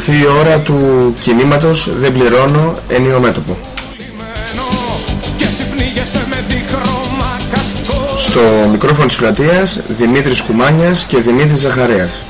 ακολουθεί η ώρα του κινήματος «Δεν πληρώνω ενίο μέτωπο». Στο μικρόφωνο της πλατείας Δημήτρης Κουμάνιας και Δημήτρης Ζαχαρέας.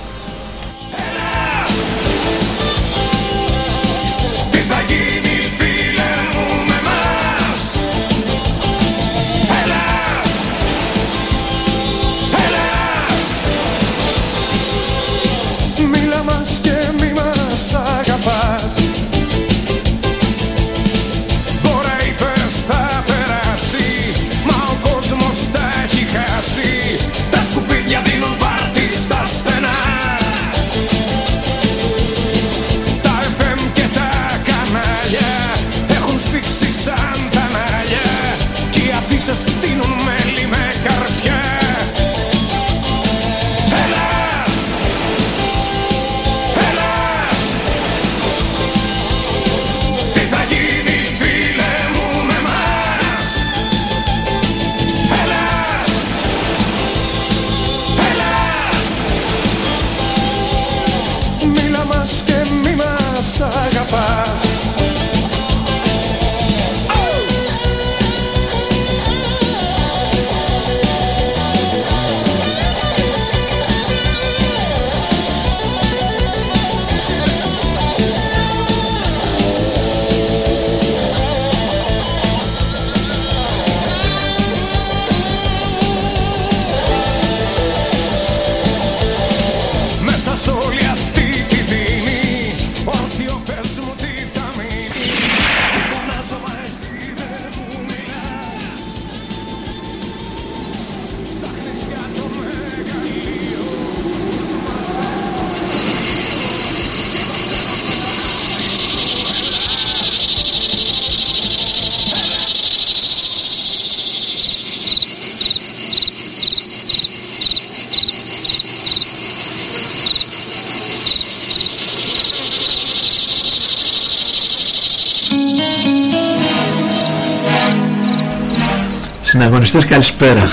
Συναγωνιστές καλησπέρα.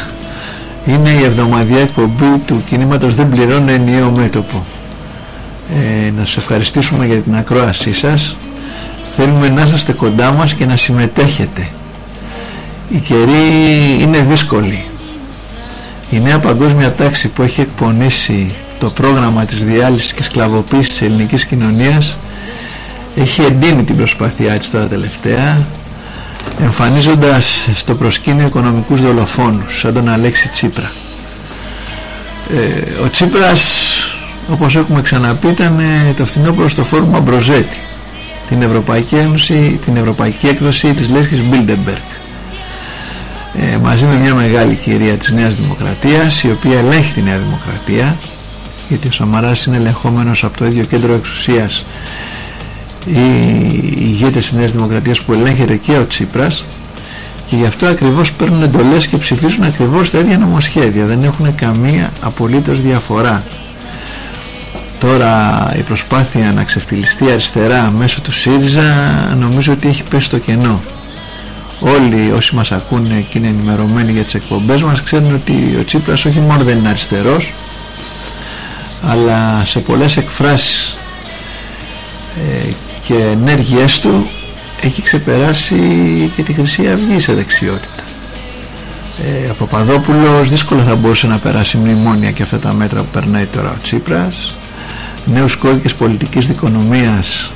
Είναι η εβδομαδιά εκπομπή του κινήματος Δεν πληρώνει ενιαίο μέτωπο ε, Να σας ευχαριστήσουμε για την ακρόασή σας. Θέλουμε να είστε κοντά μας και να συμμετέχετε. Η καιρή είναι δύσκολη. Η νέα παγκόσμια τάξη που έχει εκπονήσει το πρόγραμμα της διάλυσης και σκλαβοποίησης της ελληνικής κοινωνίας έχει εντείνει την προσπάθειά της τα τελευταία εμφανίζοντας στο προσκήνιο οικονομικούς δολοφόνους σαν τον Αλέξη Τσίπρα. Ε, ο Τσίπρας όπως έχουμε ξαναπεί ήταν ε, το φθινόπωρο στο φόρουμ Αμπροζέτη την Ευρωπαϊκή Ένωση την Ευρωπαϊκή έκδοση της λέσχης Bilderberg ε, μαζί με μια μεγάλη κυρία της Νέας Δημοκρατίας η οποία ελέγχει τη Νέα Δημοκρατία γιατί ο Σαμαράς είναι ελεγχόμενος από το ίδιο κέντρο εξουσίας οι ηγέτες της Νέας Δημοκρατίας που ελέγχεται και ο Τσίπρας και γι' αυτό ακριβώς παίρνουν εντολές και ψηφίζουν ακριβώς τα ίδια νομοσχέδια δεν έχουν καμία απολύτως διαφορά. Τώρα η προσπάθεια να ξεφτυλιστεί αριστερά μέσω του ΣΥΡΙΖΑ νομίζω ότι έχει πέσει στο κενό. Όλοι όσοι μας ακούνε και είναι ενημερωμένοι για τις εκπομπές μας ξέρουν ότι ο Τσίπρας όχι μόνο δεν είναι αριστερός αλλά σε πολλές εκφράσεις ε, και ενέργειές του έχει ξεπεράσει και τη Χρυσή Αυγή σε δεξιότητα. Ε, ο Παπαδόπουλος δύσκολα θα μπορούσε να περάσει μνημόνια και αυτά τα μέτρα που περνάει τώρα ο Τσίπρας. Νέους κώδικες πολιτικής δικονομίας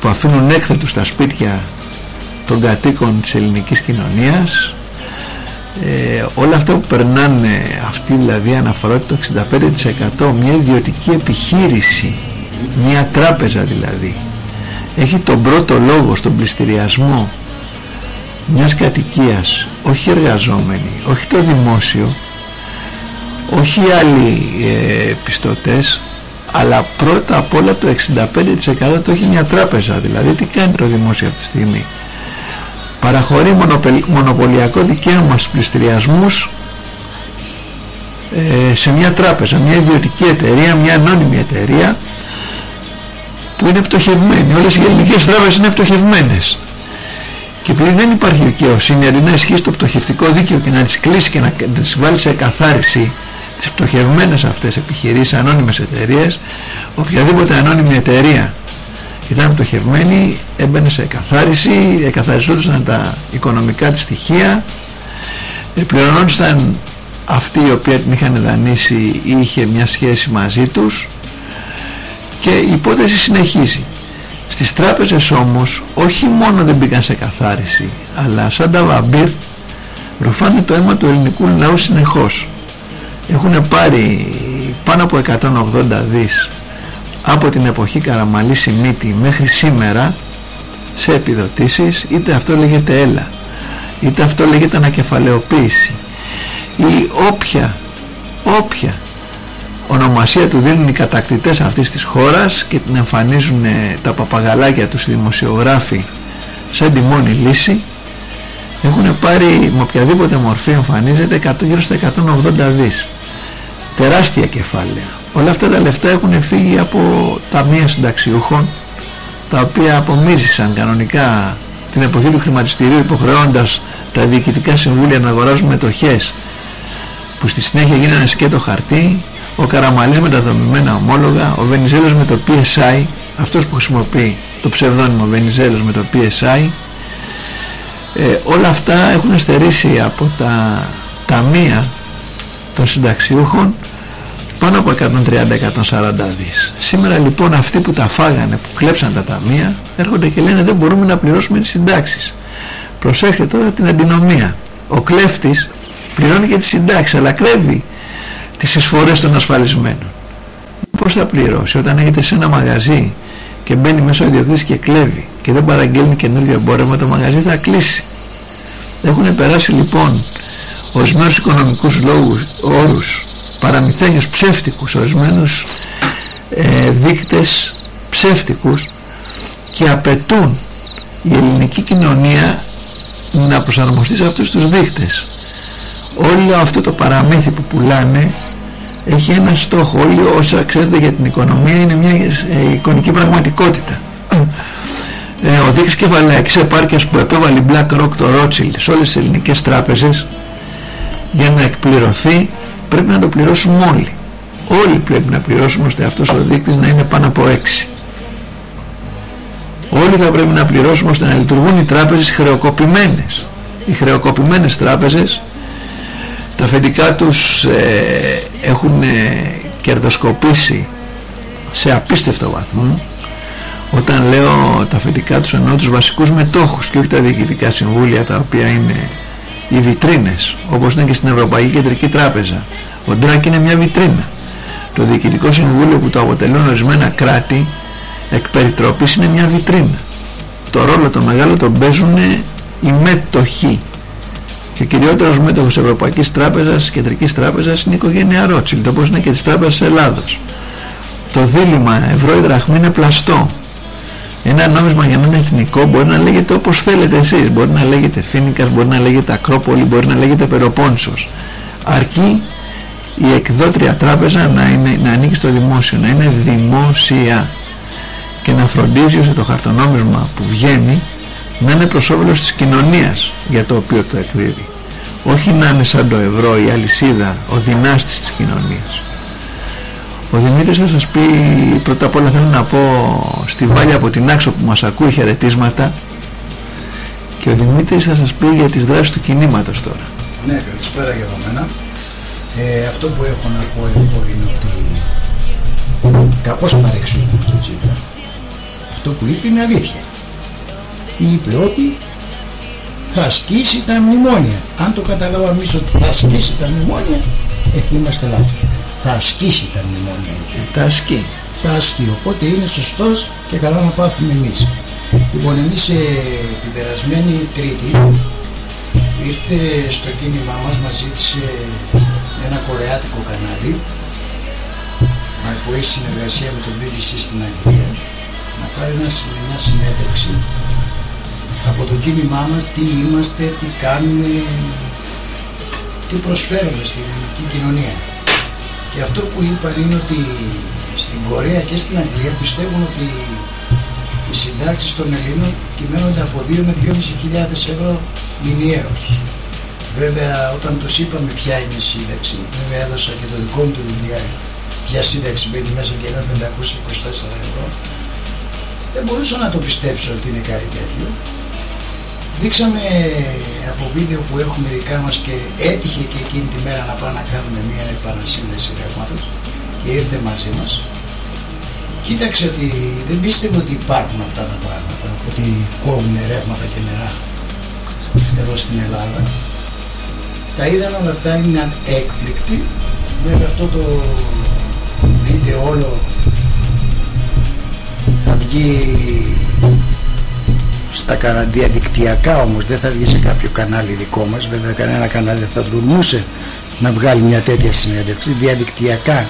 που αφήνουν έκθετους στα σπίτια των κατοίκων της ελληνικής κοινωνίας. Ε, όλα αυτά που περνάνε αυτή δηλαδή αναφορά το 65% μια ιδιωτική επιχείρηση μια τράπεζα δηλαδή έχει τον πρώτο λόγο στον πληστηριασμό μιας κατοικίας όχι εργαζόμενοι, όχι το δημόσιο όχι άλλοι ε, πιστωτές αλλά πρώτα απ' όλα το 65% το έχει μια τράπεζα. Δηλαδή τι κάνει το δημόσιο αυτή τη στιγμή; Παραχωρεί μονοπωλιακό δικαίωμα στους πληστηριασμούς ε, σε μια τράπεζα, μια ιδιωτική εταιρεία, μια ανώνυμη εταιρεία που είναι πτωχευμένοι. Όλες οι ελληνικές τράπεζες είναι πτωχευμένες. Και επειδή δεν υπάρχει δικαιοσύνη, αντί να ισχύσει το πτωχευτικό δίκαιο και να τις κλείσει και να τις βάλει σε εκαθάριση τις πτωχευμένες αυτές επιχειρήσεις, ανώνυμες εταιρείες, οποιαδήποτε ανώνυμη εταιρεία ήταν πτωχευμένη, έμπαινε σε καθάριση, εκαθαριζόντουσαν τα οικονομικά της στοιχεία, πληρωνόντουσαν αυτοί οι οποίοι την είχαν δανείσει ή είχε μια σχέση μαζί τους και η υπόθεση συνεχίζει. Στις τράπεζες όμως όχι μόνο δεν μπήκαν σε καθάριση αλλά σαν τα βαμπύρ ρουφάνε το αίμα του ελληνικού λαού συνεχώς. Έχουν πάρει πάνω από 180 δις από την εποχή Καραμαλής Σιμίτη μέχρι σήμερα σε επιδοτήσεις είτε αυτό λέγεται έλα είτε αυτό λέγεται ανακεφαλαιοποίηση ή όποια όποια ονομασία του δίνουν οι κατακτητές αυτής της χώρας και την εμφανίζουν τα παπαγαλάκια τους δημοσιογράφοι σαν τη μόνη λύση. Έχουν πάρει με οποιαδήποτε μορφή εμφανίζεται γύρω στα 180 δις. Τεράστια κεφάλαια. Όλα αυτά τα λεφτά έχουν φύγει από ταμεία συνταξιούχων τα οποία απομίζησαν κανονικά την εποχή του χρηματιστηρίου υποχρεώντας τα διοικητικά συμβούλια να αγοράζουν μετοχές που στη συνέχεια γίνανε σκέτο χαρτί ο Καραμαλής με τα δομημένα ομόλογα ο Βενιζέλος με το PSI αυτός που χρησιμοποιεί το ψευδόνυμο Βενιζέλος με το PSI ε, όλα αυτά έχουν στερήσει από τα ταμεία των συνταξιούχων πάνω από 130-140 δις. Σήμερα λοιπόν αυτοί που τα φάγανε, που κλέψαν τα ταμεία, έρχονται και λένε δεν μπορούμε να πληρώσουμε τις συντάξεις. Προσέχετε τώρα την αντινομία. Ο κλέφτης πληρώνει και τις συντάξεις, αλλά κρέβει τις εισφορές των ασφαλισμένων. Πώς θα πληρώσει όταν έχετε σε ένα μαγαζί και μπαίνει μέσα ο ιδιοκτήτης και κλέβει και δεν παραγγέλνει καινούργιο εμπόρευμα, το μαγαζί θα κλείσει. Έχουν περάσει λοιπόν ορισμένους οικονομικούς λόγους, όρους παραμυθένιους ψεύτικους, ορισμένους ε, δείκτες ψεύτικους και απαιτούν η ελληνική κοινωνία να προσαρμοστεί σε αυτούς τους δείκτες. Όλο αυτό το παραμύθι που πουλάνε έχει ένα στόχο. Όλοι όσα ξέρετε για την οικονομία είναι μια ε, εικονική πραγματικότητα. Ε, ο δείκτης κεφαλαϊκής επάρκειας που επέβαλε η BlackRock το Rothschild σε όλες τις ελληνικές τράπεζες για να εκπληρωθεί πρέπει να το πληρώσουμε όλοι. Όλοι πρέπει να πληρώσουμε ώστε αυτός ο δείκτης να είναι πάνω από 6. Όλοι θα πρέπει να πληρώσουμε ώστε να λειτουργούν οι τράπεζες χρεοκοπημένες. Οι χρεοκοπημένες τράπεζες τα αφεντικά τους ε, έχουν ε, κερδοσκοπήσει σε απίστευτο βαθμό. Όταν λέω τα αφεντικά τους εννοώ τους βασικούς μετόχους και όχι τα διοικητικά συμβούλια τα οποία είναι οι βιτρίνες όπως είναι και στην Ευρωπαϊκή Κεντρική Τράπεζα. Ο Ντράκ είναι μια βιτρίνα. Το Διοικητικό Συμβούλιο που το αποτελούν ορισμένα κράτη εκ περιτροπής είναι μια βιτρίνα. Το ρόλο το μεγάλο τον παίζουν οι μετοχοί και ο κυριότερος μέτοχος Ευρωπαϊκής Τράπεζας, Κεντρικής Τράπεζας είναι η οικογένεια Ρότσιλτ όπως είναι και της Τράπεζας Ελλάδος. Το δίλημα ευρώ ή δραχμή είναι πλαστό. Ένα νόμισμα για να είναι εθνικό μπορεί να λέγεται όπως θέλετε εσείς. Μπορεί να λέγεται Φίνικας, μπορεί να λέγεται Ακρόπολη μπορεί να λέγεται Περοπόνσος αρκεί η εκδότρια τράπεζα να, είναι, να ανήκει στο δημόσιο να είναι δημόσια και να φροντίζει ώστε το χαρτονόμισμα που βγαίνει να είναι προς όφελος της κοινωνίας για το οποίο το εκδίδει όχι να είναι σαν το ευρώ η αλυσίδα ο δυνάστης της κοινωνίας ο Δημήτρης θα σας πει πρώτα απ' όλα θέλω να πω στη Βάλια από την Άξο που μας ακούει χαιρετίσματα και ο Δημήτρης θα σας πει για τις δράσεις του κινήματος τώρα. Ναι, καλησπέρα για μένα. Ε, αυτό που έχω να πω εγώ είναι ότι κακώς παρέξουμε το Τσίπρα. Αυτό που είπε είναι αλήθεια. Είπε ότι θα ασκήσει τα μνημόνια. Αν το καταλάβαμε εμείς ότι θα ασκήσει τα μνημόνια, ε, είμαστε λάθος θα ασκήσει τα μνημόνια. Τα ασκεί. Τα ασκεί. Οπότε είναι σωστός και καλά να πάθουμε εμείς. Λοιπόν, εμείς ε, την περασμένη Τρίτη ήρθε στο κίνημά μας, μας ζήτησε ένα κορεάτικο κανάλι που έχει συνεργασία με το BBC στην Αγγλία να πάρει μια συνέντευξη από το κίνημά μας τι είμαστε, τι κάνουμε, τι προσφέρουμε στην ελληνική κοινωνία. Και αυτό που είπαν είναι ότι στην Κορέα και στην Αγγλία πιστεύουν ότι οι συντάξεις των Ελλήνων κυμαίνονται από 2 με 2.500 ευρώ μηνιαίως. Βέβαια όταν τους είπαμε ποια είναι η σύνταξη, βέβαια έδωσα και το δικό μου το βιβλιάριο, ποια σύνταξη μπαίνει μέσα και είναι 524 ευρώ, δεν μπορούσα να το πιστέψω ότι είναι κάτι τέτοιο. Δείξαμε από βίντεο που έχουμε δικά μας και έτυχε και εκείνη τη μέρα να πάμε να κάνουμε μια επανασύνδεση ρεύματος και ήρθε μαζί μας. Κοίταξε ότι δεν πίστευε ότι υπάρχουν αυτά τα πράγματα, ότι κόβουν ρεύματα και νερά εδώ στην Ελλάδα. Τα είδαν όλα αυτά, είναι έκπληκτοι. Βέβαια αυτό το βίντεο όλο θα βγει στα διαδικτυακά όμως δεν θα βγει σε κάποιο κανάλι δικό μας βέβαια κανένα κανάλι δεν θα τολμούσε να βγάλει μια τέτοια συνέντευξη. Διαδικτυακά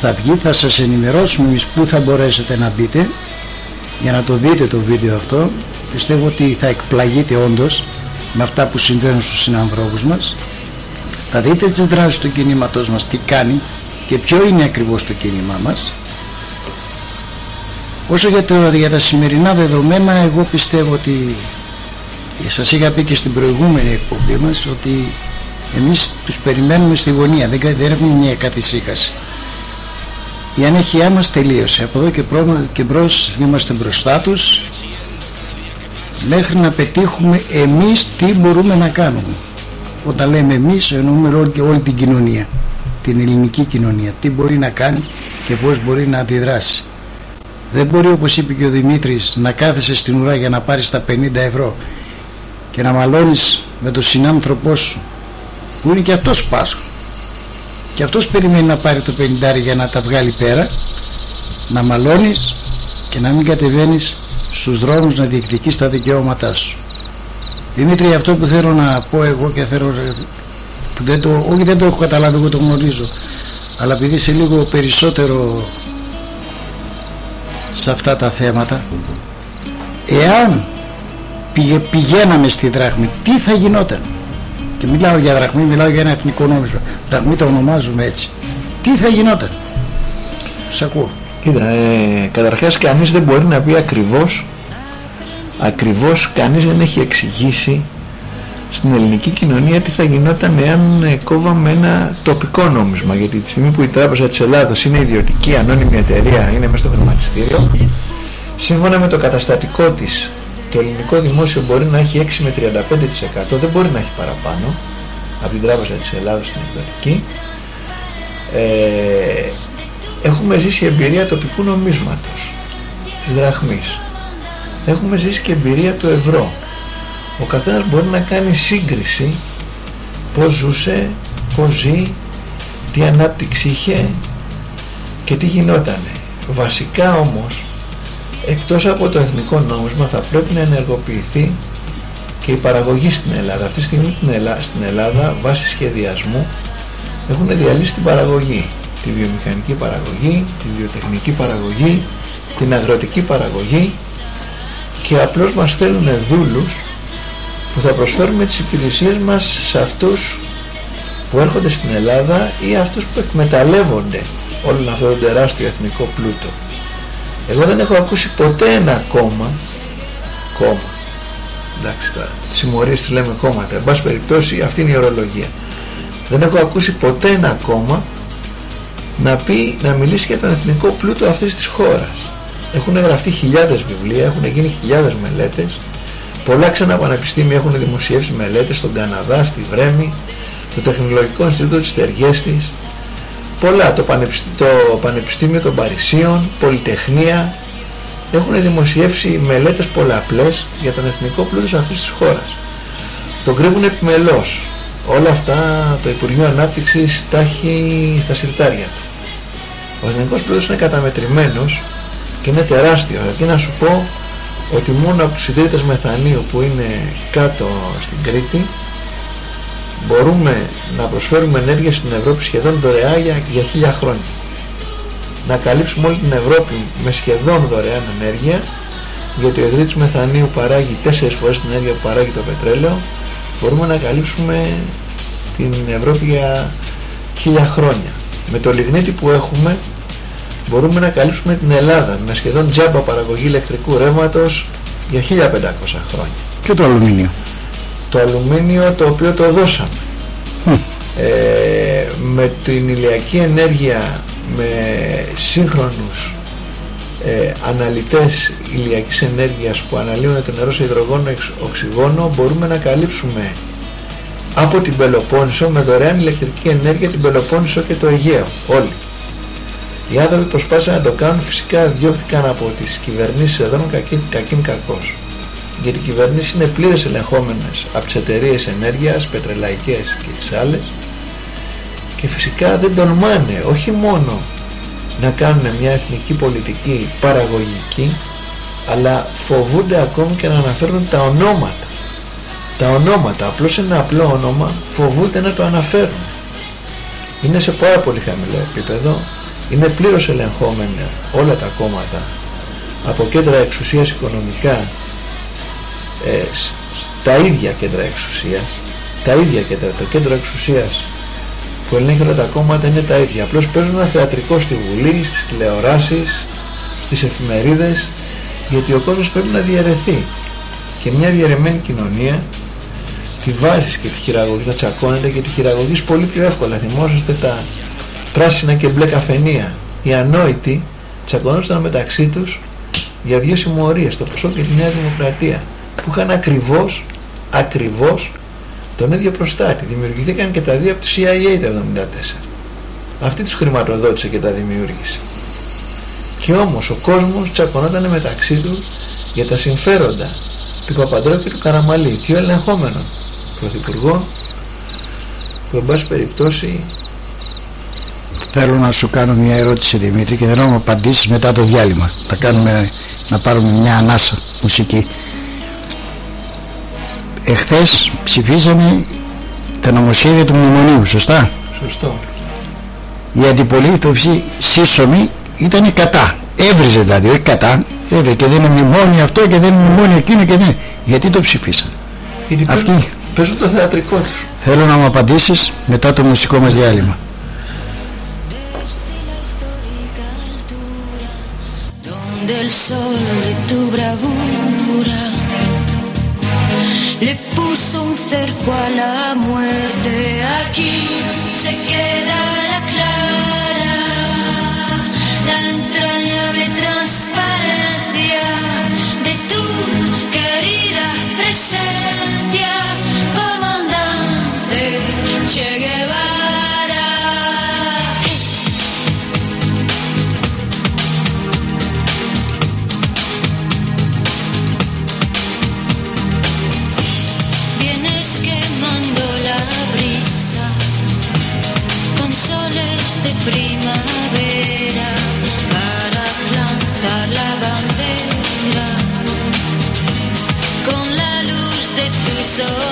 θα βγει θα σας ενημερώσουμε εμείς που θα μπορέσετε να μπείτε. Για να το δείτε το βίντεο αυτό πιστεύω ότι θα εκπλαγείτε όντως με αυτά που συμβαίνουν στους συνανθρώπους μας. Θα δείτε τις δράσεις του κινήματός μας τι κάνει και ποιο είναι ακριβώς το κίνημά μας Όσο για, το, για τα σημερινά δεδομένα εγώ πιστεύω ότι σας είχα πει και στην προηγούμενη εκπομπή μας ότι εμείς τους περιμένουμε στη γωνία. Δεν, δεν έχουμε μια καθησύχαση η ανέχειά μας τελείωσε. Από εδώ και, προ, και μπρος είμαστε μπροστά τους μέχρι να πετύχουμε εμείς τι μπορούμε να κάνουμε. Όταν λέμε εμείς εννοούμε όλη, όλη την κοινωνία την ελληνική κοινωνία. Τι μπορεί να κάνει και πώς μπορεί να αντιδράσει δεν μπορεί όπως είπε και ο Δημήτρης να κάθεσαι στην ουρά για να πάρεις τα 50 ευρώ και να μαλώνεις με τον συνάνθρωπό σου που είναι και αυτός Πάσχο και αυτός περιμένει να πάρει το 50 για να τα βγάλει πέρα να μαλώνεις και να μην κατεβαίνεις στους δρόμους να διεκδικείς τα δικαιώματά σου. Δημήτρη αυτό που θέλω να πω εγώ και θέλω που δεν το, όχι δεν το έχω καταλάβει εγώ το γνωρίζω αλλά επειδή είσαι λίγο περισσότερο σε αυτά τα θέματα. Εάν πηγαίναμε στη δραχμή τι θα γινόταν; Και μιλάω για δραχμή μιλάω για ένα εθνικό νόμισμα. Δραχμή το ονομάζουμε έτσι. Τι θα γινόταν; Σ' ακούω. Κοίτα, ε, καταρχάς κανείς δεν μπορεί να πει ακριβώς ακριβώς κανείς δεν έχει εξηγήσει στην ελληνική κοινωνία τι θα γινόταν εάν ε, κόβαμε ένα τοπικό νόμισμα. Γιατί τη στιγμή που η Τράπεζα της Ελλάδος είναι ιδιωτική ανώνυμη εταιρεία είναι μέσα στο χρηματιστήριο σύμφωνα με το καταστατικό της το ελληνικό δημόσιο μπορεί να έχει 6 με 35% δεν μπορεί να έχει παραπάνω από την Τράπεζα της Ελλάδος στην ιδιωτική. Ε, έχουμε ζήσει εμπειρία τοπικού νομίσματος της δραχμής. Έχουμε ζήσει και εμπειρία του ευρώ ο καθένας μπορεί να κάνει σύγκριση πώς ζούσε, πώς ζει, τι ανάπτυξη είχε και τι γινότανε. Βασικά όμως, εκτός από το εθνικό νόμισμα θα πρέπει να ενεργοποιηθεί και η παραγωγή στην Ελλάδα. Αυτή τη στιγμή στην Ελλάδα, βάσει σχεδιασμού, έχουν διαλύσει την παραγωγή. Τη βιομηχανική παραγωγή, τη βιοτεχνική παραγωγή, την αγροτική παραγωγή και απλώς μας θέλουν δούλους που θα προσφέρουμε τις υπηρεσίες μας σε αυτούς που έρχονται στην Ελλάδα ή αυτούς που εκμεταλλεύονται όλο αυτό το τεράστιο εθνικό πλούτο. Εγώ δεν έχω ακούσει ποτέ ένα κόμμα, κόμμα, εντάξει τώρα, συμμορίες τις λέμε κόμματα, εν πάση περιπτώσει αυτή είναι η ορολογία. Δεν έχω ακούσει ποτέ ένα κόμμα να πει, να μιλήσει για τον εθνικό πλούτο αυτής της χώρας. Έχουν γραφτεί χιλιάδες βιβλία, έχουν γίνει χιλιάδες μελέτες, Πολλά ξένα πανεπιστήμια έχουν δημοσιεύσει μελέτες στον Καναδά, στη Βρέμη, το Τεχνολογικό Ινστιτούτο της Τεργέστης, πολλά, το Πανεπιστήμιο, το Πανεπιστήμιο των Παρισίων, Πολυτεχνία, έχουν δημοσιεύσει μελέτες πολλαπλές για τον εθνικό πλούτος αυτής της χώρας. Το κρύβουν επιμελώς. Όλα αυτά το Υπουργείο Ανάπτυξης τα έχει στα συρτάρια του. Ο εθνικός πλούτος είναι καταμετρημένος και είναι τεράστιο. Αρκεί να σου πω ότι μόνο από τους ιδρύτες μεθανίου που είναι κάτω στην Κρήτη μπορούμε να προσφέρουμε ενέργεια στην Ευρώπη σχεδόν δωρεά για, για χίλια χρόνια. Να καλύψουμε όλη την Ευρώπη με σχεδόν δωρεάν ενέργεια γιατί ο ιδρύτης μεθανίου παράγει τέσσερις φορές την ενέργεια που παράγει το πετρέλαιο μπορούμε να καλύψουμε την Ευρώπη για χίλια χρόνια. Με το λιγνίτη που έχουμε μπορούμε να καλύψουμε την Ελλάδα με σχεδόν τζάμπα παραγωγή ηλεκτρικού ρεύματος για 1500 χρόνια. Και το αλουμίνιο. Το αλουμίνιο το οποίο το δώσαμε. Ε, με την ηλιακή ενέργεια με σύγχρονους ε, αναλυτές ηλιακής ενέργειας που αναλύουν το νερό σε υδρογόνο οξυγόνο μπορούμε να καλύψουμε από την Πελοπόννησο με δωρεάν ηλεκτρική ενέργεια την Πελοπόννησο και το Αιγαίο όλοι οι άνθρωποι προσπάθησαν να το κάνουν. Φυσικά διώχθηκαν από τις κυβερνήσεις εδώ κακήν, κακήν κακός. Γιατί οι κυβερνήσεις είναι πλήρες ελεγχόμενες από τις εταιρείες ενέργειας, πετρελαϊκές και τις άλλες. Και φυσικά δεν τολμάνε όχι μόνο να κάνουν μια εθνική πολιτική παραγωγική αλλά φοβούνται ακόμη και να αναφέρουν τα ονόματα. Τα ονόματα, απλώς ένα απλό όνομα φοβούνται να το αναφέρουν. Είναι σε πάρα πολύ χαμηλό επίπεδο είναι πλήρως ελεγχόμενα όλα τα κόμματα από κέντρα εξουσίας οικονομικά ε, τα ίδια κέντρα εξουσίας τα ίδια κέντρα, το κέντρο εξουσίας που ελέγχει όλα τα κόμματα είναι τα ίδια. Απλώς παίζουν ένα θεατρικό στη Βουλή, στις τηλεοράσεις, στις εφημερίδες, γιατί ο κόσμος πρέπει να διαιρεθεί. Και μια διαιρεμένη κοινωνία τη βάζεις και τη χειραγωγή, θα τσακώνεται και τη χειραγωγής πολύ πιο εύκολα. Θυμόσαστε τα πράσινα και μπλε καφενεία. Οι ανόητοι τσακωνόταν μεταξύ τους για δύο συμμορίες, το Ποσό και τη Νέα Δημοκρατία, που είχαν ακριβώς, ακριβώς τον ίδιο προστάτη. Δημιουργηθήκαν και τα δύο από τη CIA τα 1974. Αυτή τους χρηματοδότησε και τα δημιούργησε. Και όμως ο κόσμος τσακωνόταν μεταξύ του για τα συμφέροντα του Παπαντρέου και του Καραμαλή, δύο ελεγχόμενων πρωθυπουργών που εν πάση περιπτώσει Θέλω να σου κάνω μια ερώτηση Δημήτρη και θέλω να μου απαντήσεις μετά το διάλειμμα να, κάνουμε, να πάρουμε μια ανάσα μουσική εχθές ψηφίσαμε τα νομοσχέδια του μνημονίου, σωστά; Σωστό. Η αντιπολίτευση σύσσωμη ήταν κατά. Έβριζε δηλαδή, όχι κατά. Έβριζε και δεν είναι μνημόνιο αυτό και δεν είναι μνημόνιο εκείνο και δεν. Γιατί το ψηφίσαν. Γιατί Αυτοί. Παίζουν το θεατρικό τους. Θέλω να μου απαντήσεις μετά το μουσικό μας διάλειμμα. Del sol de tu bravura le puso un cerco a la muerte. Aquí se queda so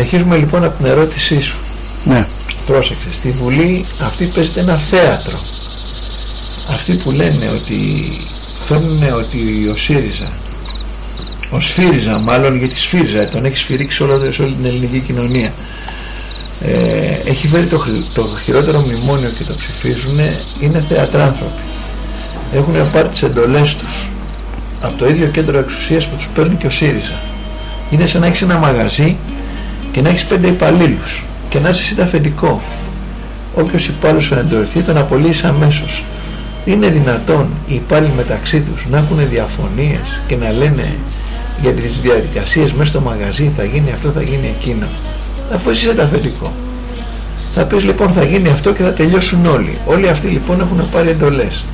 Συνεχίζουμε λοιπόν από την ερώτησή σου. Ναι. Πρόσεξε, στη Βουλή αυτή παίζεται ένα θέατρο. Αυτοί που λένε ότι φέρνουν ότι ο ΣΥΡΙΖΑ, ο ΣΦΥΡΙΖΑ μάλλον γιατί ΣΦΥΡΙΖΑ τον έχει σφυρίξει όλο, σε όλη την ελληνική κοινωνία ε, έχει φέρει το, το χειρότερο μνημόνιο και το ψηφίζουν είναι θεατράνθρωποι. Έχουν πάρει τις εντολές τους από το ίδιο κέντρο εξουσίας που τους παίρνει και ο ΣΥΡΙΖΑ. Είναι σαν να έχεις ένα μαγαζί και να έχεις πέντε υπαλλήλους και να είσαι εσύ τα αφεντικό. Όποιος υπάλληλος σου εντοηθεί τον απολύεις αμέσως. Είναι δυνατόν οι υπάλληλοι μεταξύ τους να έχουν διαφωνίες και να λένε για τις διαδικασίες μέσα στο μαγαζί θα γίνει αυτό, θα γίνει εκείνο αφού εσύ είσαι τα αφεντικό. Θα πεις λοιπόν θα γίνει αυτό και θα τελειώσουν όλοι. Όλοι αυτοί λοιπόν έχουν πάρει εντολές.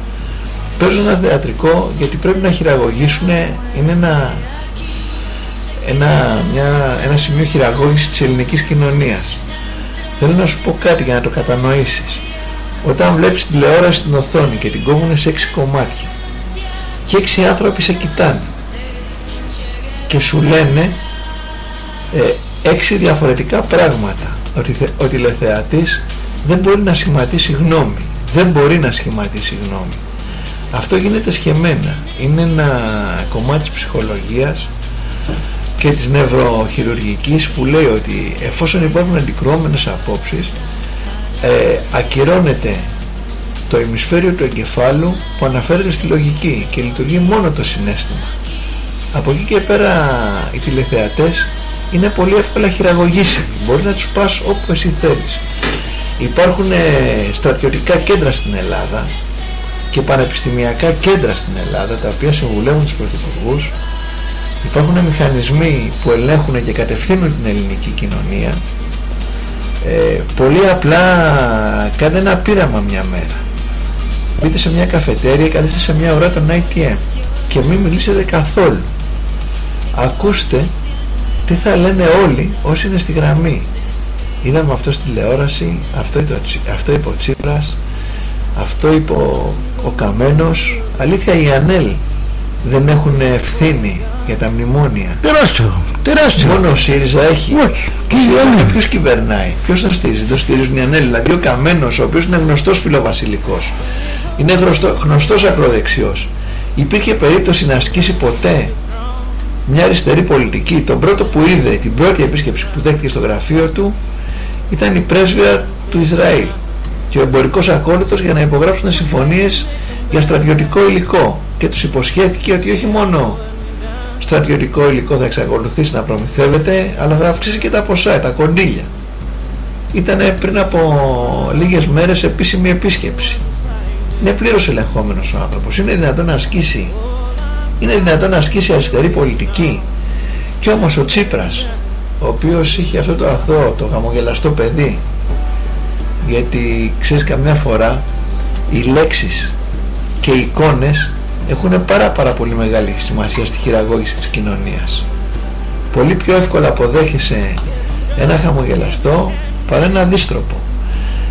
Παίζουν ένα θεατρικό γιατί πρέπει να χειραγωγήσουν, είναι ένα, ένα, μια, ένα σημείο χειραγώγησης της ελληνικής κοινωνίας. Θέλω να σου πω κάτι για να το κατανοήσεις. Όταν βλέπεις τηλεόραση στην οθόνη και την κόβουν σε έξι κομμάτια και έξι άνθρωποι σε κοιτάνε και σου λένε ε, έξι διαφορετικά πράγματα ότι ο τηλεθεατής δεν μπορεί να σχηματίσει γνώμη δεν μπορεί να σχηματίσει γνώμη αυτό γίνεται σχεμένα είναι ένα κομμάτι της ψυχολογίας και της νευροχειρουργικής που λέει ότι εφόσον υπάρχουν αντικρώμενες απόψεις ε, ακυρώνεται το ημισφαίριο του εγκεφάλου που αναφέρεται στη λογική και λειτουργεί μόνο το συνέστημα από εκεί και πέρα οι τηλεθεατές είναι πολύ εύκολα χειραγωγήσιμοι. Μπορείς να τους πας όπου εσύ θέλεις. Υπάρχουν ε, στρατιωτικά κέντρα στην Ελλάδα και πανεπιστημιακά κέντρα στην Ελλάδα τα οποία συμβουλεύουν τους πρωθυπουργούς. Υπάρχουν μηχανισμοί που ελέγχουν και κατευθύνουν την ελληνική κοινωνία. Ε, πολύ απλά κάντε ένα πείραμα μια μέρα. Μπείτε σε μια καφετέρια, καθίστε σε μια ώρα τον ITM και μην μιλήσετε καθόλου. Ακούστε τι θα λένε όλοι όσοι είναι στη γραμμή. Είδαμε αυτό στη τηλεόραση, αυτό, είπε, αυτό είπε ο Τσίπρας, αυτό είπε ο, ο Καμένος. Αλήθεια οι ΑΝΕΛ δεν έχουν ευθύνη για τα μνημόνια. Τεράστιο, τεράστιο. Μόνο ο ΣΥΡΙΖΑ έχει. Όχι. Και οι ποιος κυβερνάει, ποιος θα στηρίζει, το στηρίζουν οι ΑΝΕΛ. Δηλαδή ο Καμένος, ο οποίος είναι γνωστός φιλοβασιλικός, είναι γνωστό, γνωστός ακροδεξιός. Υπήρχε περίπτωση να ασκήσει ποτέ μια αριστερή πολιτική. Τον πρώτο που είδε, την πρώτη επίσκεψη που δέχτηκε στο γραφείο του ήταν η πρέσβεια του Ισραήλ και ο εμπορικός ακόλουθος για να υπογράψουν συμφωνίες για στρατιωτικό υλικό και τους υποσχέθηκε ότι όχι μόνο στρατιωτικό υλικό θα εξακολουθήσει να προμηθεύεται αλλά θα αυξήσει και τα ποσά, τα κοντήλια. Ήταν πριν από λίγες μέρες επίσημη επίσκεψη. Είναι πλήρως ελεγχόμενος ο άνθρωπος. Είναι δυνατόν να ασκήσει είναι δυνατόν να ασκήσει αριστερή πολιτική και όμως ο Τσίπρας ο οποίος είχε αυτό το αθώο, το γαμογελαστό παιδί γιατί ξέρεις καμιά φορά οι λέξεις και οι εικόνες έχουν πάρα πάρα πολύ μεγάλη σημασία στη χειραγώγηση της κοινωνίας. Πολύ πιο εύκολα αποδέχεσαι ένα χαμογελαστό παρά ένα αντίστροπο.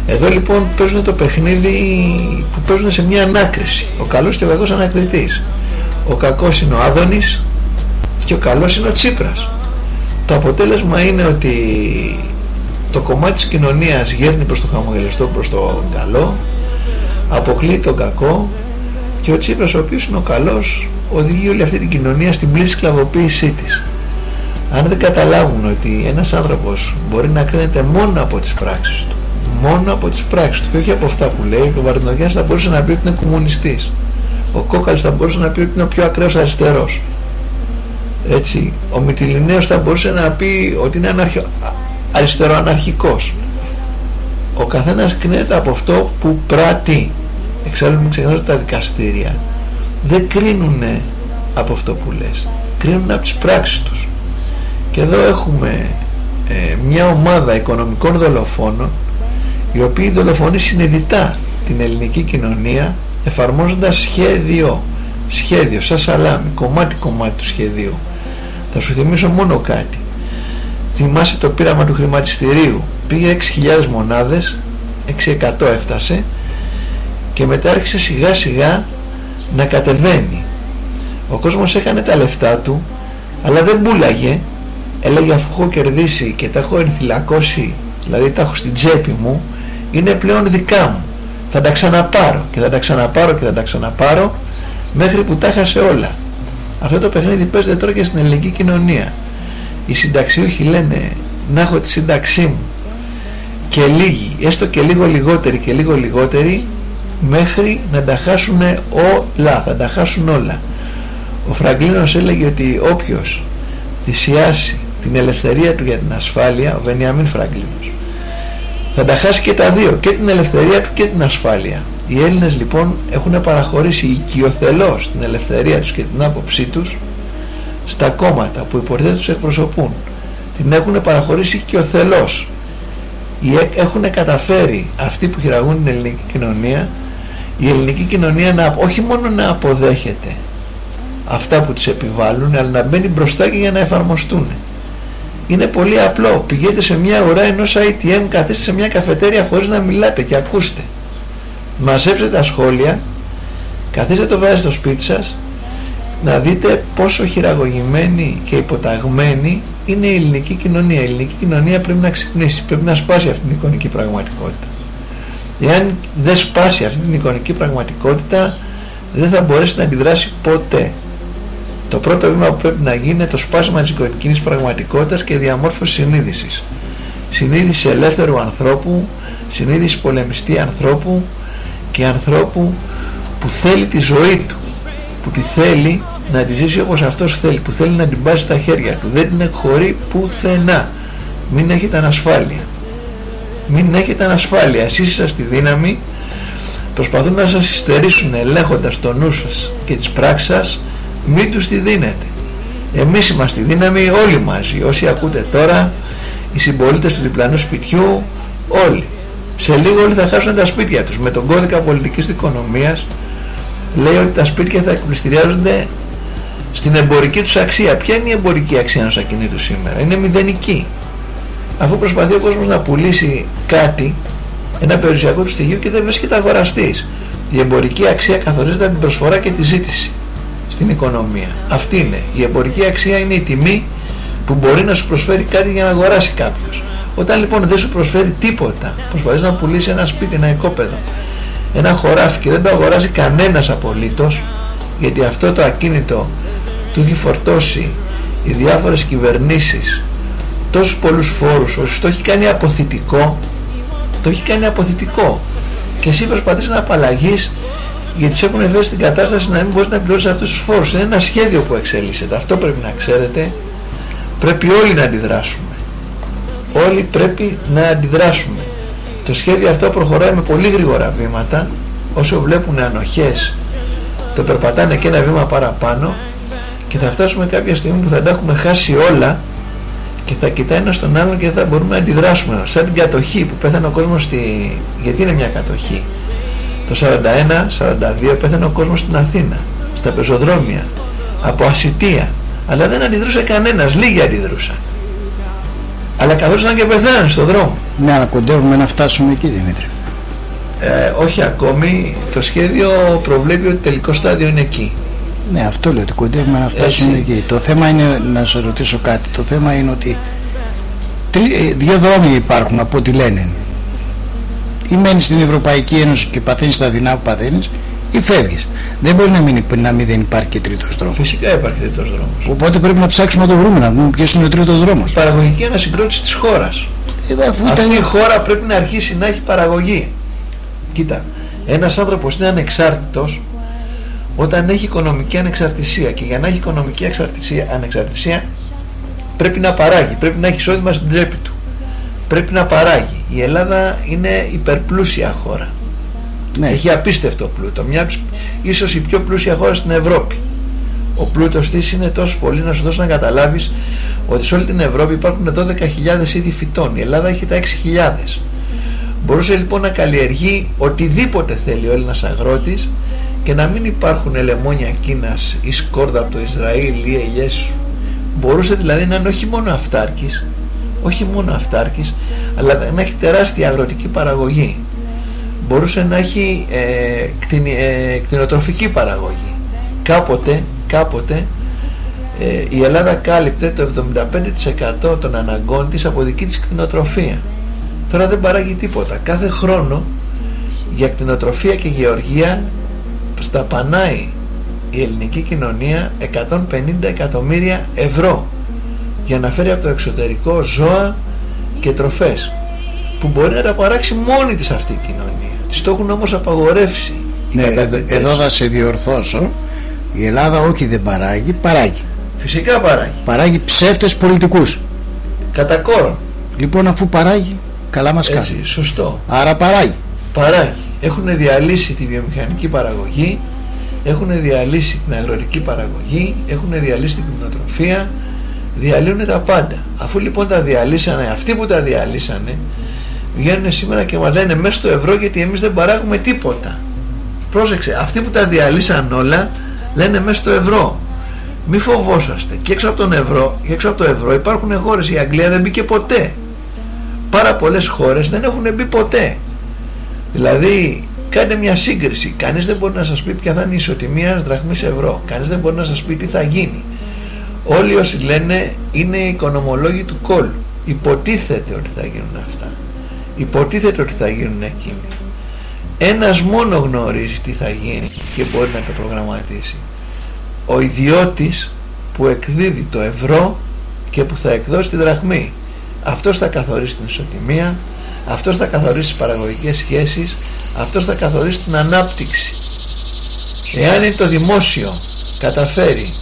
Εδώ λοιπόν παίζουν το παιχνίδι που παίζουν σε μια ανάκριση. Ο καλός και ο κακός ανακριτής. Ο κακός είναι ο Άδωνης και ο καλός είναι ο Τσίπρας. Το αποτέλεσμα είναι ότι το κομμάτι της κοινωνίας γέρνει προς το χαμογελιστό προς το καλό αποκλεί τον κακό και ο Τσίπρας ο οποίος είναι ο καλός οδηγεί όλη αυτή την κοινωνία στην πλήρη σκλαβοποίησή της. Αν δεν καταλάβουν ότι ένας άνθρωπος μπορεί να κρίνεται μόνο από τις πράξεις του μόνο από τις πράξεις του και όχι από αυτά που λέει και ο Βαρδινογιάννης θα μπορούσε να πει ότι είναι κομμουνιστής. Ο Κόκαλης θα μπορούσε να πει ότι είναι ο πιο ακραίος αριστερός. Έτσι ο Μητυλινέος θα μπορούσε να πει ότι είναι αναρχιο... αριστεροαναρχικός. Ο καθένας κρίνεται από αυτό που πράττει εξάλλου μην ξεχνάτε τα δικαστήρια δεν κρίνουν από αυτό που λες. Κρίνουν από τις πράξεις τους. Και εδώ έχουμε ε, μια ομάδα οικονομικών δολοφόνων οι οποίοι δολοφονεί συνειδητά την ελληνική κοινωνία εφαρμόζοντας σχέδιο σχέδιο, σαν σαλάμι, κομμάτι κομμάτι του σχεδίου. Θα σου θυμίσω μόνο κάτι. Θυμάσαι το πείραμα του χρηματιστηρίου. Πήγε 6.000 μονάδες 6% έφτασε και μετά άρχισε σιγά σιγά να κατεβαίνει. Ο κόσμος έκανε τα λεφτά του αλλά δεν πουλάγε έλεγε αφού έχω κερδίσει και τα έχω ενθυλακώσει δηλαδή τα έχω στην τσέπη μου είναι πλέον δικά μου. Θα τα ξαναπάρω και θα τα ξαναπάρω και θα τα ξαναπάρω μέχρι που τα έχασε όλα αυτό το παιχνίδι παίζεται τώρα και στην ελληνική κοινωνία. Οι συνταξιούχοι λένε να έχω τη σύνταξή μου και λίγοι, έστω και λίγο λιγότεροι και λίγο λιγότεροι μέχρι να τα χάσουν όλα, θα τα χάσουν όλα. Ο Φραγκλίνος έλεγε ότι όποιος θυσιάσει την ελευθερία του για την ασφάλεια, ο Βενιαμίν Φραγκλίνος, θα τα χάσει και τα δύο, και την ελευθερία του και την ασφάλεια. Οι Έλληνες λοιπόν έχουν παραχωρήσει οικειοθελώς την ελευθερία τους και την άποψή τους στα κόμματα που υποτίθεται τους εκπροσωπούν. Την έχουν παραχωρήσει οικειοθελώς έχουν καταφέρει αυτοί που χειραγούν την ελληνική κοινωνία η ελληνική κοινωνία να, όχι μόνο να αποδέχεται αυτά που τις επιβάλλουν αλλά να μπαίνει μπροστά και για να εφαρμοστούν είναι πολύ απλό πηγαίνετε σε μια ουρά ενός ITM καθίστε σε μια καφετέρια χωρίς να μιλάτε και ακούστε μαζέψτε τα σχόλια καθίστε το βάζετε στο σπίτι σας να δείτε πόσο χειραγωγημένοι και υποταγμένοι είναι η ελληνική κοινωνία. Η ελληνική κοινωνία πρέπει να ξυπνήσει, πρέπει να σπάσει αυτή την εικονική πραγματικότητα. Εάν δεν σπάσει αυτή την εικονική πραγματικότητα, δεν θα μπορέσει να αντιδράσει ποτέ. Το πρώτο βήμα που πρέπει να γίνει είναι το σπάσμα της εικονικής πραγματικότητας και διαμόρφωση συνείδησης. Συνείδηση ελεύθερου ανθρώπου, συνείδηση πολεμιστή ανθρώπου και ανθρώπου που θέλει τη ζωή του, που τη θέλει να τη ζήσει όπως αυτός θέλει, που θέλει να την πάρει στα χέρια του. Δεν την εκχωρεί πουθενά. Μην έχετε ανασφάλεια. Μην έχετε ανασφάλεια. Εσείς είστε στη δύναμη, προσπαθούν να σας υστερήσουν ελέγχοντας το νου σας και τις πράξεις σας, μην τους τη δίνετε. Εμείς είμαστε στη δύναμη όλοι μαζί. Όσοι ακούτε τώρα, οι συμπολίτες του διπλανού σπιτιού, όλοι. Σε λίγο όλοι θα χάσουν τα σπίτια τους. Με τον κώδικα πολιτικής οικονομίας λέει ότι τα σπίτια θα εκπληστηριάζονται στην εμπορική τους αξία. Ποια είναι η εμπορική αξία ενός ακινήτου σήμερα; Είναι μηδενική. Αφού προσπαθεί ο κόσμος να πουλήσει κάτι, ένα περιουσιακό του στοιχείο και δεν βρίσκεται αγοραστής. Η εμπορική αξία καθορίζεται από την προσφορά και τη ζήτηση στην οικονομία. Αυτή είναι. Η εμπορική αξία είναι η τιμή που μπορεί να σου προσφέρει κάτι για να αγοράσει κάποιος. Όταν λοιπόν δεν σου προσφέρει τίποτα, προσπαθείς να πουλήσεις ένα σπίτι, ένα οικόπεδο, ένα χωράφι και δεν το αγοράζει κανένας απολύτως, γιατί αυτό το ακίνητο του έχει φορτώσει οι διάφορες κυβερνήσεις τόσους πολλούς φόρους ώστε το έχει κάνει αποθητικό το έχει κάνει αποθητικό. Και εσύ προσπαθείς να απαλλαγείς γιατί σε έχουν φέρει στην κατάσταση να μην μπορείς να πληρώσεις αυτούς τους φόρους. Είναι ένα σχέδιο που εξέλισσεται. Αυτό πρέπει να ξέρετε. Πρέπει όλοι να αντιδράσουμε. Όλοι πρέπει να αντιδράσουμε. Το σχέδιο αυτό προχωράει με πολύ γρήγορα βήματα. Όσο βλέπουν ανοχές το περπατάνε και ένα βήμα παραπάνω. Και θα φτάσουμε κάποια στιγμή που θα τα έχουμε χάσει όλα και θα κοιτάει ένα στον άλλον και θα μπορούμε να αντιδράσουμε. Σαν την κατοχή που πέθανε ο κόσμος στη... γιατί είναι μια κατοχή; Το 41-42 πέθανε ο κόσμος στην Αθήνα στα πεζοδρόμια από ασυτεία. Αλλά δεν αντιδρούσε κανένας, λίγοι αντιδρούσαν. Αλλά καθόσαν και πεθαίναν στον δρόμο. Ναι αλλά κοντεύουμε να φτάσουμε εκεί Δημήτρη. Ε, όχι ακόμη. Το σχέδιο προβλέπει ότι το τελικό στάδιο είναι εκεί ναι, αυτό λέω ότι κοντεύουμε να φτάσουμε εκεί. Το θέμα είναι, να σε ρωτήσω κάτι, το θέμα είναι ότι ε, δύο δρόμοι υπάρχουν από ό,τι λένε. Ή μένεις στην Ευρωπαϊκή Ένωση και παθαίνεις τα δεινά που παθαίνεις, ή φεύγεις. Δεν μπορεί να μην, να μην δεν υπάρχει και τρίτος δρόμος. Φυσικά υπάρχει τρίτος δρόμος. Οπότε πρέπει να ψάξουμε να το βρούμε, να δούμε ποιος είναι ο τρίτος δρόμος. Παραγωγική ανασυγκρότηση της χώρας. Ε, Αυτή η χώρα πρέπει να αρχίσει να έχει παραγωγή. Κοίτα, ένας άνθρωπος είναι ανεξάρτητος όταν έχει οικονομική ανεξαρτησία και για να έχει οικονομική ανεξαρτησία, ανεξαρτησία πρέπει να παράγει, πρέπει να έχει εισόδημα στην τσέπη του. Πρέπει να παράγει. Η Ελλάδα είναι υπερπλούσια χώρα. Ναι. έχει απίστευτο πλούτο. Μια, ίσως η πιο πλούσια χώρα στην Ευρώπη. Ο πλούτος της είναι τόσο πολύ να σου δώσω να καταλάβεις ότι σε όλη την Ευρώπη υπάρχουν 12.000 είδη φυτών. Η Ελλάδα έχει τα 6.000 μπορούσε λοιπόν να καλλιεργεί οτιδήποτε θέλει ο Έλληνας αγρότης και να μην υπάρχουν ελεμόνια Κίνας ή σκόρδα από το Ισραήλ ή ελιές μπορούσε δηλαδή να είναι όχι μόνο αυτάρκης όχι μόνο αυτάρκης αλλά να έχει τεράστια αγροτική παραγωγή μπορούσε να έχει ε, κτηνι, ε, κτηνοτροφική παραγωγή κάποτε, κάποτε ε, η Ελλάδα κάλυπτε το 75% των αναγκών της από δική της κτηνοτροφία. Τώρα δεν παράγει τίποτα. Κάθε χρόνο για κτηνοτροφία και γεωργία σταπανάει η ελληνική κοινωνία 150 εκατομμύρια ευρώ για να φέρει από το εξωτερικό ζώα και τροφές που μπορεί να τα παράξει μόνη της αυτή η κοινωνία. Της το έχουν όμως απαγορεύσει. Ναι, εδώ θα σε διορθώσω. Η Ελλάδα όχι δεν παράγει, παράγει. Φυσικά παράγει. Παράγει ψεύτες πολιτικούς. Κατά κόρον. Λοιπόν αφού παράγει, καλά μας κάνει. Έτσι, σωστό. Άρα παράγει. Παράγει. Έχουν διαλύσει τη βιομηχανική παραγωγή, έχουν διαλύσει την αγροτική παραγωγή, έχουν διαλύσει την κτηνοτροφία, διαλύουν τα πάντα. Αφού λοιπόν τα διαλύσανε, αυτοί που τα διαλύσανε, βγαίνουν σήμερα και μας λένε μέσα στο ευρώ γιατί εμείς δεν παράγουμε τίποτα. Πρόσεξε, αυτοί που τα διαλύσαν όλα λένε μέσα στο ευρώ. Μη φοβόσαστε. Και έξω από τον ευρώ, και έξω από το ευρώ υπάρχουν χώρες. Η Αγγλία δεν μπήκε ποτέ. Πάρα πολλές χώρες δεν έχουν μπει ποτέ. Δηλαδή, κάντε μια σύγκριση. Κανείς δεν μπορεί να σας πει ποια θα είναι η ισοτιμία δραχμής ευρώ. Κανείς δεν μπορεί να σας πει τι θα γίνει. Όλοι όσοι λένε είναι οικονομολόγοι του κόλου. Υποτίθεται ότι θα γίνουν αυτά. Υποτίθεται ότι θα γίνουν εκείνοι. Ένας μόνο γνωρίζει τι θα γίνει και μπορεί να το προγραμματίσει. Ο ιδιώτης που εκδίδει το ευρώ και που θα εκδώσει τη δραχμή. Αυτός θα καθορίσει την ισοτιμία, αυτός θα καθορίσει τις παραγωγικές σχέσεις, αυτός θα καθορίσει την ανάπτυξη. Εάν το δημόσιο καταφέρει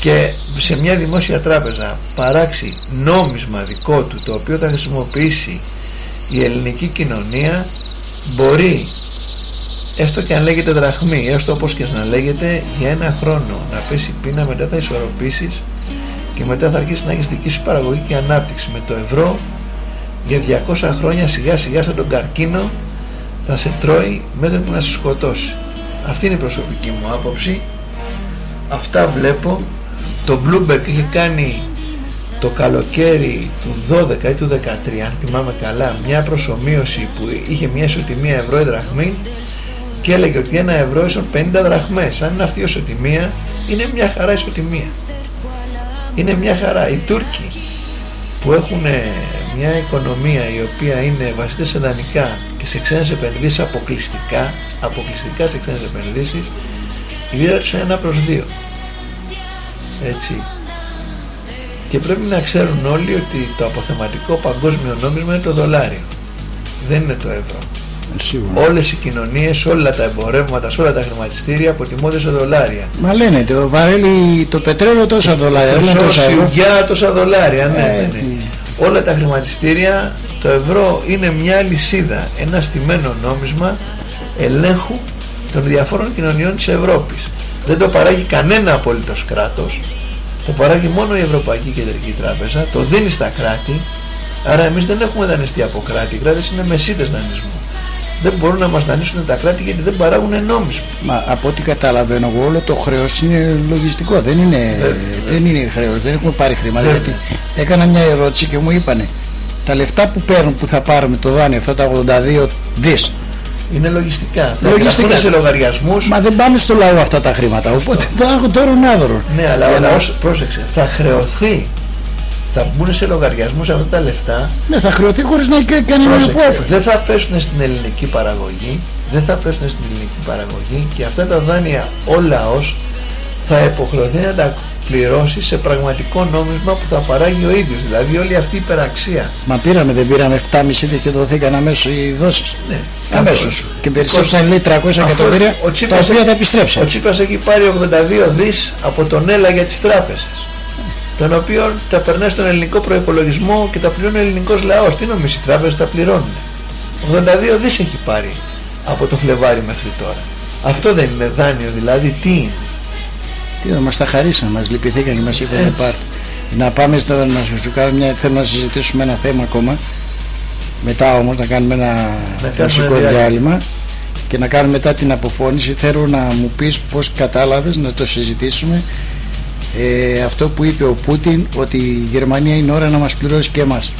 και σε μια δημόσια τράπεζα παράξει νόμισμα δικό του το οποίο θα χρησιμοποιήσει η ελληνική κοινωνία μπορεί έστω και αν λέγεται δραχμή έστω όπως και να λέγεται για ένα χρόνο να πέσει πείνα μετά θα ισορροπήσεις και μετά θα αρχίσει να έχεις δική σου παραγωγή και ανάπτυξη με το ευρώ για 200 χρόνια σιγά σιγά σαν τον καρκίνο θα σε τρώει μέχρι που να σε σκοτώσει. Αυτή είναι η προσωπική μου άποψη. Αυτά βλέπω. Το Bloomberg είχε κάνει το καλοκαίρι του 12 ή του 13 αν θυμάμαι καλά μια προσωμείωση που είχε μια ισοτιμία ευρώ η δραχμή και έλεγε ότι ένα ευρώ ίσον 50 δραχμές. Αν είναι αυτή η ισοτιμία είναι μια χαρά ισοτιμία. Είναι μια χαρά. Οι Τούρκοι που έχουν μια οικονομία η οποία είναι βασίζεται σε δανεικά και σε ξένες επενδύσεις αποκλειστικά αποκλειστικά σε ξένες επενδύσεις η λίρα τους είναι ένα προς δύο έτσι και πρέπει να ξέρουν όλοι ότι το αποθεματικό παγκόσμιο νόμισμα είναι το δολάριο δεν είναι το ευρώ Σίγουρα. Όλες οι κοινωνίες, όλα τα εμπορεύματα, σε όλα τα χρηματιστήρια αποτιμώνται σε δολάρια. Μα λένε το βαρέλι, το πετρέλαιο τόσα δολάρια. Το τόσα ευρώ. τόσα δολάρια, ναι, ναι, Ε, ναι. Τι. Όλα τα χρηματιστήρια, το ευρώ είναι μια λυσίδα, ένα στημένο νόμισμα ελέγχου των διαφόρων κοινωνιών της Ευρώπης. Δεν το παράγει κανένα απολύτως κράτος, το παράγει μόνο η Ευρωπαϊκή Κεντρική Τράπεζα, το δίνει στα κράτη, άρα εμείς δεν έχουμε δανειστεί από κράτη, οι κράτες είναι μεσίτες δανεισμού. Δεν μπορούν να μας δανείσουν τα κράτη γιατί δεν παράγουν νόμισμα. Μα από ό,τι καταλαβαίνω εγώ όλο το χρέος είναι λογιστικό, δεν είναι, δεν είναι χρέος, δεν έχουμε πάρει χρήματα. Βέβαια. Γιατί έκανα μια ερώτηση και μου είπανε τα λεφτά που παίρνουν που θα πάρουμε το δάνειο αυτά τα 82 δις Είναι λογιστικά. Θα Λογιστικά. εγγραφούν σε λογαριασμούς. Μα δεν πάνε στο λαό αυτά τα χρήματα οπότε θα έχω τώρα άδωρο. Ναι, αλλά Για ο να- λαός, πρόσεξε, θα χρεωθεί. Θα μπουν σε λογαριασμούς αυτά τα λεφτά. Ναι, θα χρεωθεί χωρίς να κα- κάνει μια Πρόσεξε, απόφαση. δεν θα πέσουν στην ελληνική παραγωγή. Δεν θα πέσουν στην ελληνική παραγωγή και αυτά τα δάνεια ο λαός θα υποχρεωθεί να τα πληρώσει σε πραγματικό νόμισμα που θα παράγει ο ίδιος. Δηλαδή όλη αυτή η υπεραξία. Μα πήραμε, δεν πήραμε 7,5 και δοθήκαν αμέσως οι δόσεις. Ναι, Αμέσως. αυτό. Και περισσέψαν λέει 300 Αφού εκατομμύρια ο τα Τσίπρας οποία έχει- τα Ο επιστρέψαν. Τσίπρας έχει πάρει 82 δις από τον ΕΛΑ για τις τράπεζες τον οποίο τα περνάει στον ελληνικό προϋπολογισμό και τα πληρώνει ο ελληνικός λαός. Τι νομίζεις, οι τράπεζες τα πληρώνουν. 82 δις έχει πάρει από το Φλεβάρι μέχρι τώρα. Αυτό δεν είναι δάνειο δηλαδή, τι είναι; Τι να μας τα χαρίσαν, μας λυπηθήκαν και μας είπαν Έτσι. πάρτε. Να πάμε στο, να σου κάνω μια, θέλω να συζητήσουμε ένα θέμα ακόμα. Μετά όμως να κάνουμε ένα κάνουμε μουσικό διάλειμμα. διάλειμμα και να κάνουμε μετά την αποφώνηση. Θέλω να μου πεις πώς κατάλαβες, να το συζητήσουμε. Ε, αυτό που είπε ο Πούτιν ότι η Γερμανία είναι ώρα να μας πληρώσει και εμάς.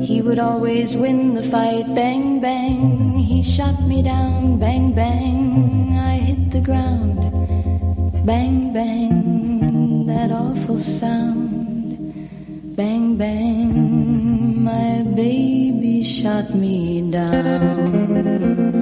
He would always win the fight. Bang, bang. He shot me down. Bang, bang. I hit the ground. Bang, bang. That awful sound. Bang, bang. My baby shot me down.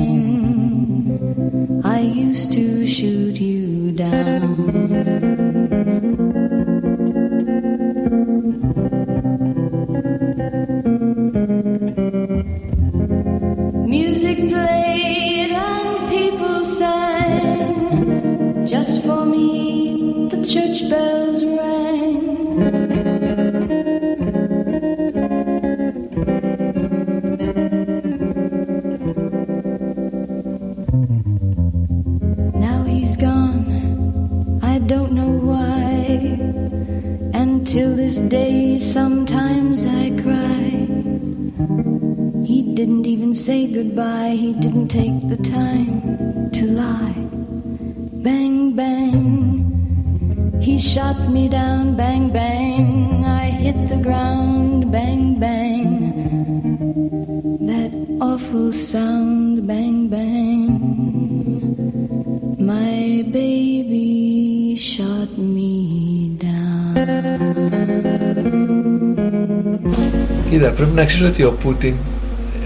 Πρέπει να ξέρεις ότι ο Πούτιν,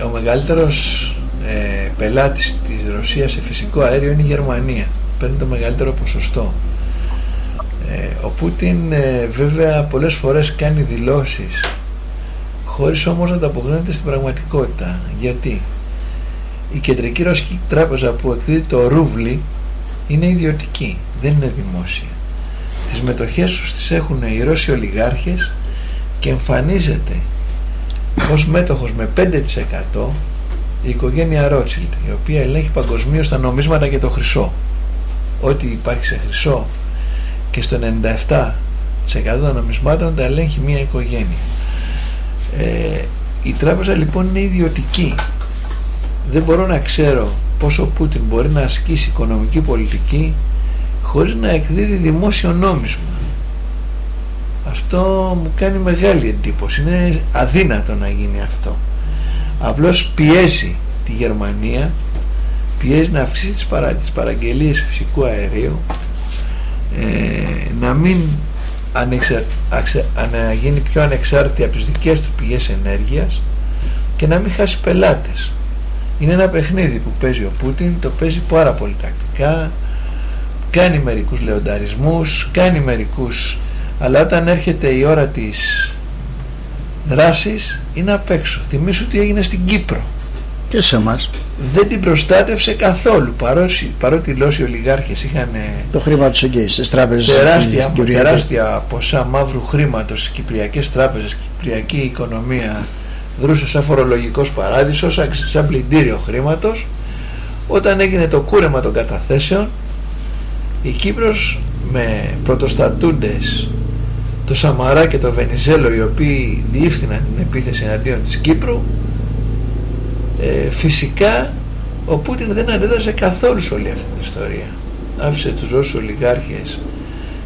ο μεγαλύτερος ε, πελάτης της Ρωσίας σε φυσικό αέριο είναι η Γερμανία. Παίρνει το μεγαλύτερο ποσοστό. Ε, ο Πούτιν ε, βέβαια πολλές φορές κάνει δηλώσεις χωρίς όμως να τα αποκρίνεται στην πραγματικότητα. Γιατί; Η κεντρική ρωσική τράπεζα που εκδίδει το ρούβλι είναι ιδιωτική, δεν είναι δημόσια. Τις μετοχές τους τις έχουν οι Ρώσοι ολιγάρχες και εμφανίζεται ως μέτοχος με 5% η οικογένεια Ρότσιλντ η οποία ελέγχει παγκοσμίως τα νομίσματα και το χρυσό. Ό,τι υπάρχει σε χρυσό και στο 97% των νομισμάτων τα ελέγχει μια οικογένεια. Ε, η τράπεζα λοιπόν είναι ιδιωτική. Δεν μπορώ να ξέρω πόσο ο Πούτιν μπορεί να ασκήσει οικονομική πολιτική χωρίς να εκδίδει δημόσιο νόμισμα αυτό μου κάνει μεγάλη εντύπωση. Είναι αδύνατο να γίνει αυτό. Απλώς πιέζει τη Γερμανία πιέζει να αυξήσει τις, παρα, τις παραγγελίες φυσικού αερίου ε, να μην ανεξα, αξε, να γίνει πιο ανεξάρτητη από τις δικές του πηγές ενέργειας και να μην χάσει πελάτες. Είναι ένα παιχνίδι που παίζει ο Πούτιν το παίζει πάρα πολύ τακτικά κάνει μερικούς λεονταρισμούς κάνει μερικούς αλλά όταν έρχεται η ώρα της δράσης είναι απ' έξω. Θυμίσου τι έγινε στην Κύπρο. Και σε εμάς. Δεν την προστάτευσε καθόλου παρότι, παρότι οι Λόσοι ολιγάρχες είχαν το χρήμα τους εκεί στις τράπεζες τεράστια, τεράστια ποσά μαύρου χρήματος στις κυπριακές τράπεζες η κυπριακή οικονομία δρούσε σαν φορολογικός παράδεισος σαν, σαν πλυντήριο χρήματος. Όταν έγινε το κούρεμα των καταθέσεων η Κύπρος με πρωτοστατούντες το Σαμαρά και το Βενιζέλο οι οποίοι διεύθυναν την επίθεση εναντίον της Κύπρου ε, φυσικά ο Πούτιν δεν αντέδρασε καθόλου σε όλη αυτή την ιστορία. Άφησε τους Ρώσους ολιγάρχες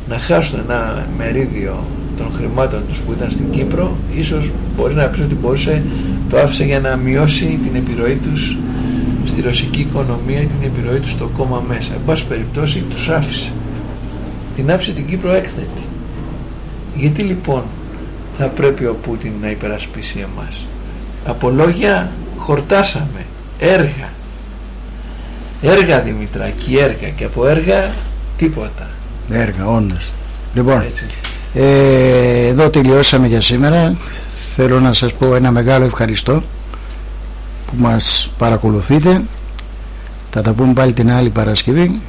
να χάσουν ένα μερίδιο των χρημάτων τους που ήταν στην Κύπρο. Ίσως μπορεί να πεις ότι μπορούσε το άφησε για να μειώσει την επιρροή τους στη ρωσική οικονομία την επιρροή τους στο κόμμα μέσα. Εν πάση περιπτώσει τους άφησε την άφησε την Κύπρο έκθετη. Γιατί λοιπόν θα πρέπει ο Πούτιν να υπερασπίσει εμάς; Από λόγια χορτάσαμε έργα. Έργα Δημητράκη έργα. Και από έργα τίποτα. Έργα όντως. Λοιπόν ε, εδώ τελειώσαμε για σήμερα. Θέλω να σας πω ένα μεγάλο ευχαριστώ που μας παρακολουθείτε. Θα τα πούμε πάλι την άλλη Παρασκευή.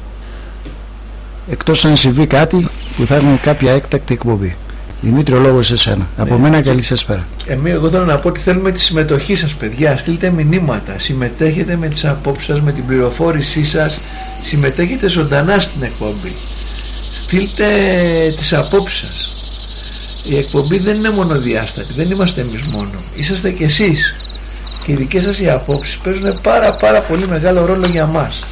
Εκτός αν συμβεί κάτι που θα έχουμε κάποια έκτακτη εκπομπή. Δημήτρη, ο λόγος σε σένα. Ναι. Από μένα καλή σας πέρα. Εμείς εγώ θέλω να πω ότι θέλουμε τη συμμετοχή σας παιδιά. Στείλτε μηνύματα. Συμμετέχετε με τις απόψεις σας, με την πληροφόρησή σας. Συμμετέχετε ζωντανά στην εκπομπή. Στείλτε τις απόψεις σας. Η εκπομπή δεν είναι μονοδιάστατη. Δεν είμαστε εμείς μόνο. Είσαστε κι εσείς. Και οι δικές σας οι απόψεις παίζουν πάρα πάρα πολύ μεγάλο ρόλο για μας.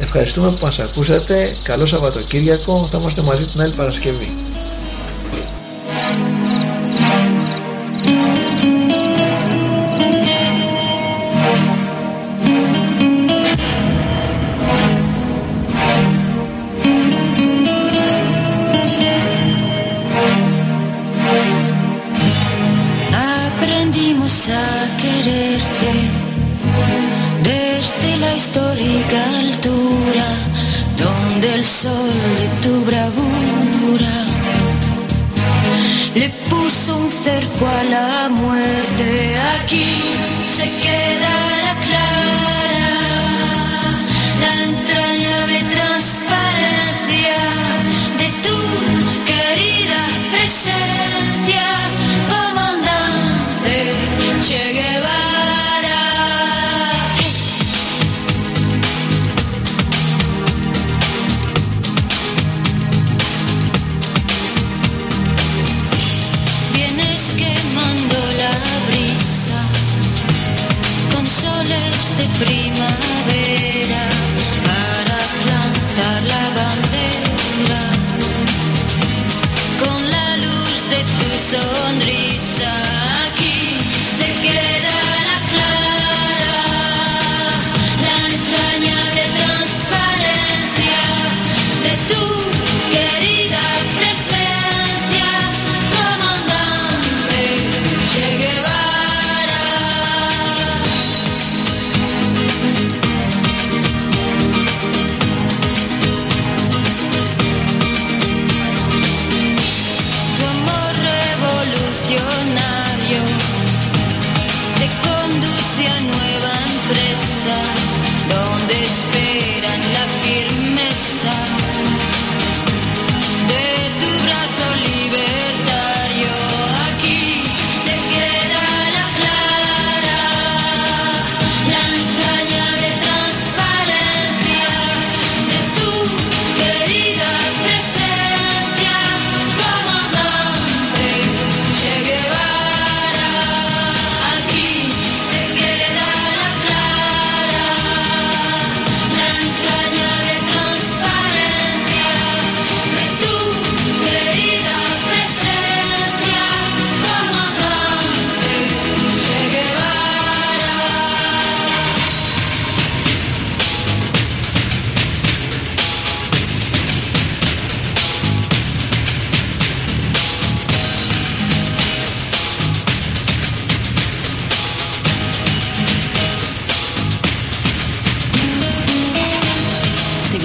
Ευχαριστούμε που μας ακούσατε. Καλό Σαββατοκύριακο. Θα είμαστε μαζί την άλλη Παρασκευή.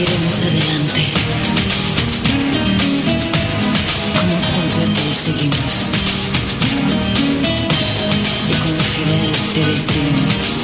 seguiremos adelante. Como junto a ti seguimos. Y con Fidel te decimos.